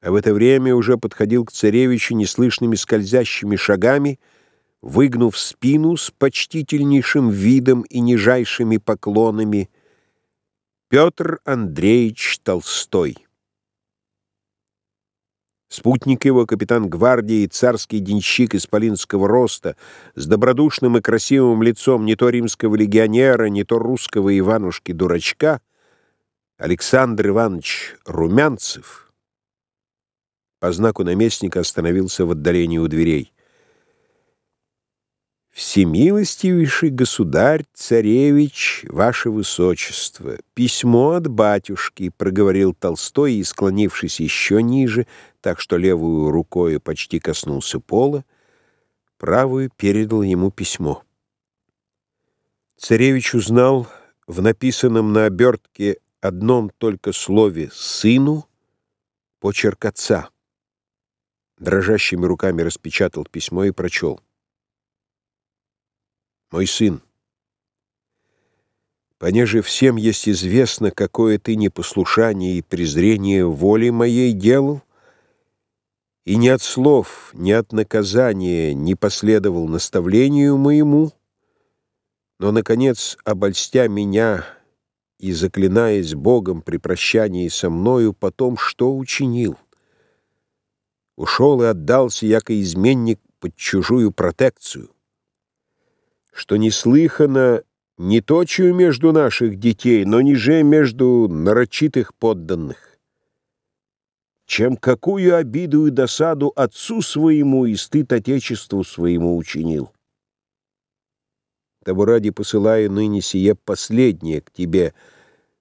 а в это время уже подходил к царевичу неслышными скользящими шагами, выгнув спину с почтительнейшим видом и нижайшими поклонами, Петр Андреевич Толстой. Спутник его, капитан гвардии и царский денщик исполинского роста, с добродушным и красивым лицом не то римского легионера, не то русского Иванушки-дурачка, Александр Иванович Румянцев, по знаку наместника остановился в отдалении у дверей. «Всемилостивейший государь, царевич, ваше высочество, письмо от батюшки», — проговорил Толстой и, склонившись еще ниже, так что левую рукой почти коснулся пола, правую передал ему письмо. Царевич узнал в написанном на обертке одном только слове «сыну» почерк отца. Дрожащими руками распечатал письмо и прочел мой сын, понеже всем есть известно, какое ты непослушание и презрение воли моей делал, и ни от слов, ни от наказания не последовал наставлению моему, но, наконец, обольстя меня и заклинаясь Богом при прощании со мною, потом что учинил? Ушел и отдался, яко изменник, под чужую протекцию что неслыхано не точию между наших детей, но ниже между нарочитых подданных. Чем какую обиду и досаду отцу своему и стыд отечеству своему учинил. Того ради посылаю ныне сие последнее к тебе,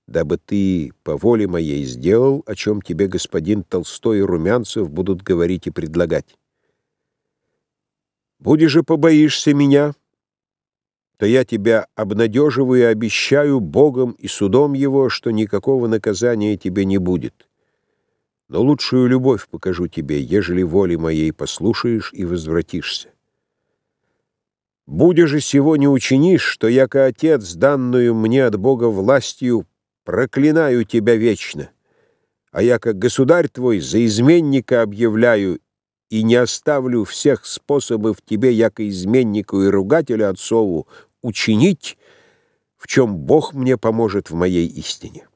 дабы ты по воле моей сделал, о чем тебе господин Толстой и Румянцев будут говорить и предлагать. Будешь же побоишься меня, — то я тебя обнадеживаю и обещаю Богом и судом Его, что никакого наказания тебе не будет. Но лучшую любовь покажу тебе, ежели воли моей послушаешь и возвратишься. Будя же сего не учинишь, что яко Отец, данную мне от Бога властью, проклинаю тебя вечно, а я как государь твой за изменника объявляю и не оставлю всех способов тебе, яко изменнику и ругателю отцову, учинить, в чем Бог мне поможет в моей истине.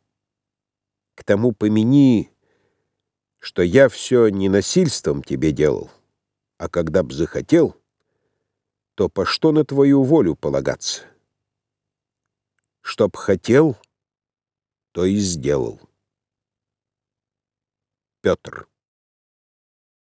К тому помяни, что я все не насильством тебе делал, а когда б захотел, то по что на твою волю полагаться? Чтоб хотел, то и сделал. Петр